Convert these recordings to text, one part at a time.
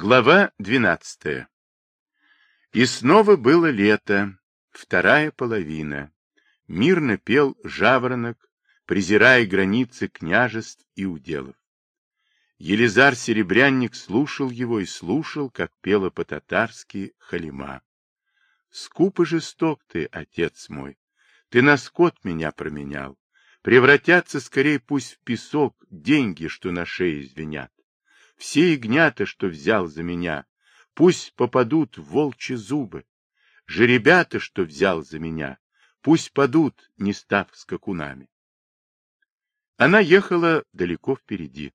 Глава двенадцатая. И снова было лето, вторая половина. Мирно пел жаворонок, презирая границы княжеств и уделов. Елизар Серебрянник слушал его и слушал, как пела по-татарски Халима. Скуп и жесток ты, отец мой, ты на скот меня променял. Превратятся скорее пусть в песок деньги, что на шее звенят. Все ягнята, что взял за меня, пусть попадут в волчьи зубы. Жеребята, что взял за меня, пусть падут, не став скакунами. Она ехала далеко впереди.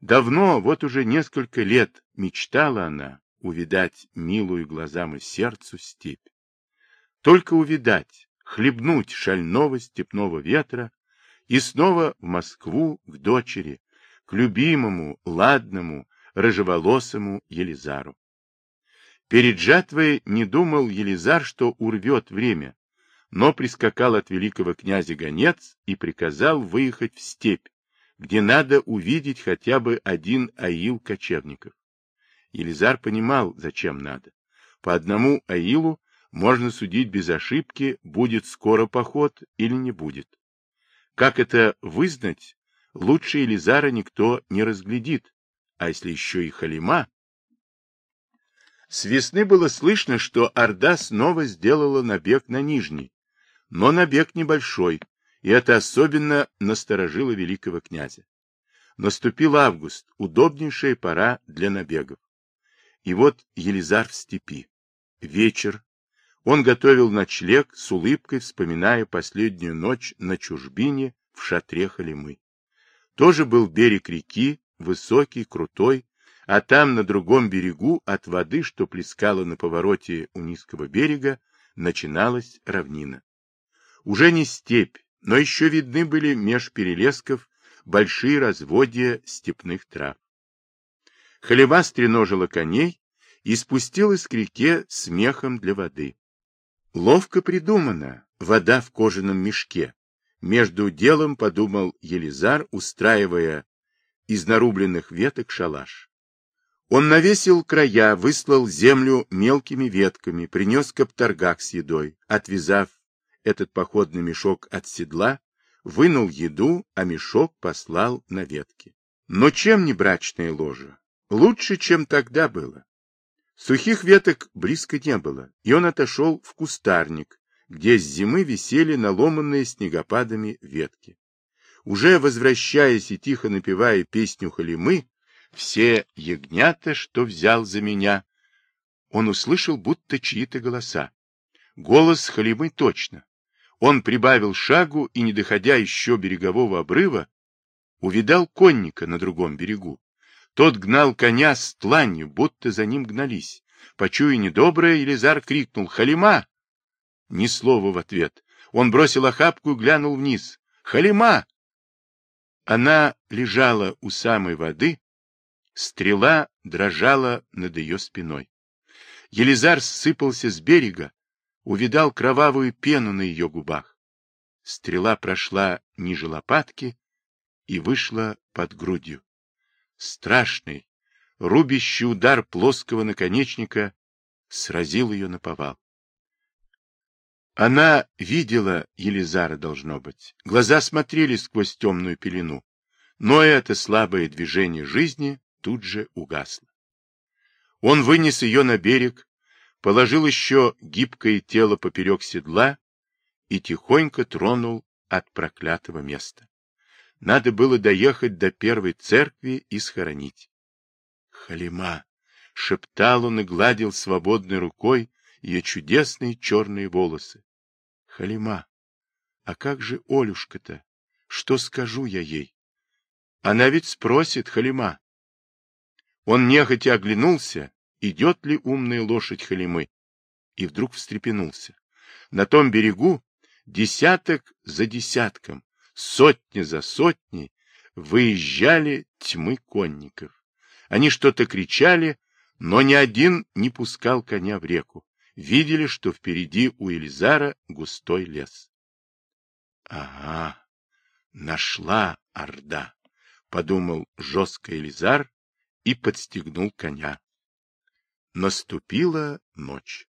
Давно, вот уже несколько лет, мечтала она увидать милую глазам и сердцу степь. Только увидать, хлебнуть шального степного ветра и снова в Москву к дочери, любимому, ладному, рыжеволосому Елизару. Перед жатвой не думал Елизар, что урвет время, но прискакал от великого князя гонец и приказал выехать в степь, где надо увидеть хотя бы один аил кочевников. Елизар понимал, зачем надо. По одному аилу можно судить без ошибки, будет скоро поход или не будет. Как это вызнать, лучше Елизара никто не разглядит, а если еще и Халима. С весны было слышно, что Орда снова сделала набег на Нижний, но набег небольшой, и это особенно насторожило великого князя. Наступил август, удобнейшая пора для набегов. И вот Елизар в степи. Вечер. Он готовил ночлег, с улыбкой вспоминая последнюю ночь на чужбине в шатре Халимы. Тоже был берег реки, высокий, крутой, а там, на другом берегу, от воды, что плескала на повороте у низкого берега, начиналась равнина. Уже не степь, но еще видны были меж перелесков большие разводья степных трав. Халева стреножила коней и спустилась к реке с мехом для воды. Ловко придумано, вода в кожаном мешке, между делом подумал Елизар, устраивая из нарубленных веток шалаш. Он навесил края, выслал землю мелкими ветками, принес копторгак с едой, отвязав этот походный мешок от седла, вынул еду, а мешок послал на ветки. Но чем не брачное ложе? Лучше, чем тогда было. Сухих веток близко не было, и он отошел в кустарник, где с зимы висели наломанные снегопадами ветки. Уже возвращаясь и тихо напевая песню Халимы, все ягнята, что взял за меня, он услышал будто чьи-то голоса. Голос Халимы точно. Он прибавил шагу и, не доходя еще берегового обрыва, увидал конника на другом берегу. Тот гнал коня с тланью, будто за ним гнались. Почуя недоброе, Елизар крикнул «Халима!» Ни слова в ответ. Он бросил охапку и глянул вниз. «Халима!» Она лежала у самой воды, стрела дрожала над ее спиной. Елизар сыпался с берега, увидал кровавую пену на ее губах. Стрела прошла ниже лопатки и вышла под грудью. Страшный, рубящий удар плоского наконечника сразил ее на повал. Она видела Елизара, должно быть. Глаза смотрели сквозь темную пелену. Но это слабое движение жизни тут же угасло. Он вынес ее на берег, положил еще гибкое тело поперек седла и тихонько тронул от проклятого места. Надо было доехать до первой церкви и схоронить. Халима! — шептал он и гладил свободной рукой ее чудесные черные волосы. Халима, а как же Олюшка-то? Что скажу я ей? Она ведь спросит, Халима. Он нехотя оглянулся, идет ли умная лошадь Халимы, и вдруг встрепенулся. На том берегу десяток за десятком, сотня за сотней выезжали тьмы конников. Они что-то кричали, но ни один не пускал коня в реку видели, что впереди у Элизара густой лес. — Ага, нашла Орда, — подумал жестко Элизар и подстегнул коня. Наступила ночь.